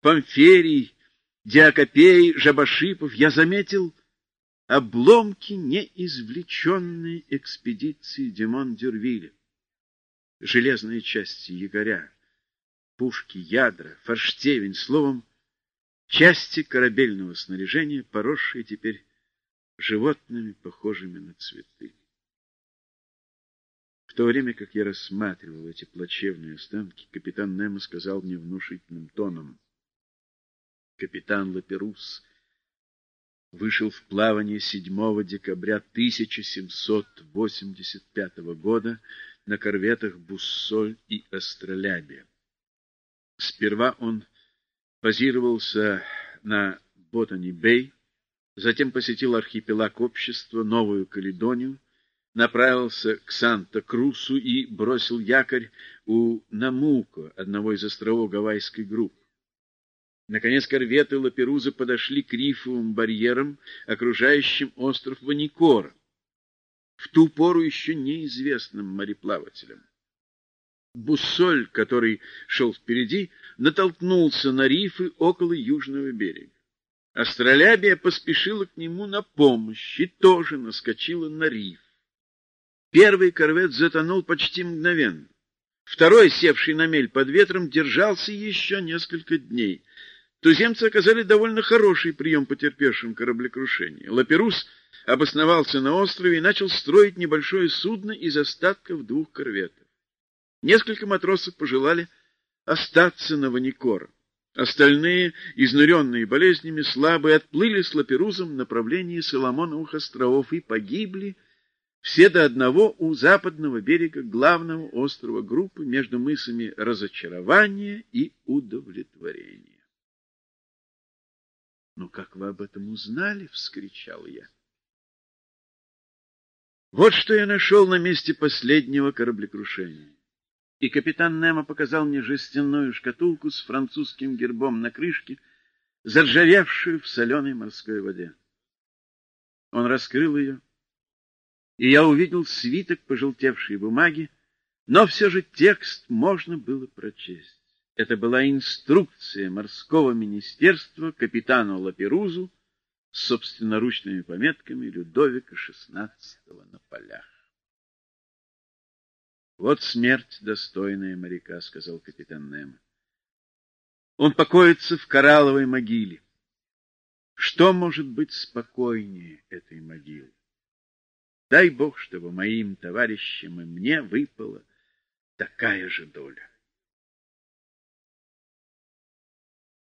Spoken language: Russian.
Памферий, Диакопей, Жабашипов, я заметил обломки неизвлеченной экспедиции Димон Дюрвиля. Железные части якоря, пушки, ядра, форштевень, словом, части корабельного снаряжения, поросшие теперь животными, похожими на цветы. В то время, как я рассматривал эти плачевные останки, капитан Немо сказал мне внушительным тоном. Капитан Лаперус вышел в плавание 7 декабря 1785 года на корветах «Буссоль» и «Астролябия». Сперва он позировался на Ботани-Бэй, затем посетил архипелаг общества, Новую Каледонию, направился к Санта-Крусу и бросил якорь у Намуко, одного из островов Гавайской группы. Наконец корветы Лаперуза подошли к рифовым барьерам, окружающим остров Ваникора, в ту пору еще неизвестным мореплавателям. Буссоль, который шел впереди, натолкнулся на рифы около южного берега. Астролябия поспешила к нему на помощь и тоже наскочила на риф. Первый корвет затонул почти мгновенно. Второй, севший на мель под ветром, держался еще несколько дней. Туземцы оказали довольно хороший прием потерпевшим кораблекрушение. Лаперус обосновался на острове и начал строить небольшое судно из остатков двух корветов. Несколько матросов пожелали остаться на Ваникор. Остальные, изнуренные болезнями, слабые, отплыли с Лаперузом в направлении Соломоновых островов и погибли, все до одного у западного берега главного острова группы между мысами разочарования и удовлетворения. «Ну, как вы об этом узнали?» — вскричал я. Вот что я нашел на месте последнего кораблекрушения. И капитан Немо показал мне жестяную шкатулку с французским гербом на крышке, заржавевшую в соленой морской воде. Он раскрыл ее и я увидел свиток пожелтевшей бумаги, но все же текст можно было прочесть. Это была инструкция морского министерства капитану Лаперузу с собственноручными пометками Людовика XVI на полях. «Вот смерть, достойная моряка», — сказал капитан Немо. «Он покоится в коралловой могиле. Что может быть спокойнее этой могилы? Дай Бог, чтобы моим товарищам и мне выпала такая же доля.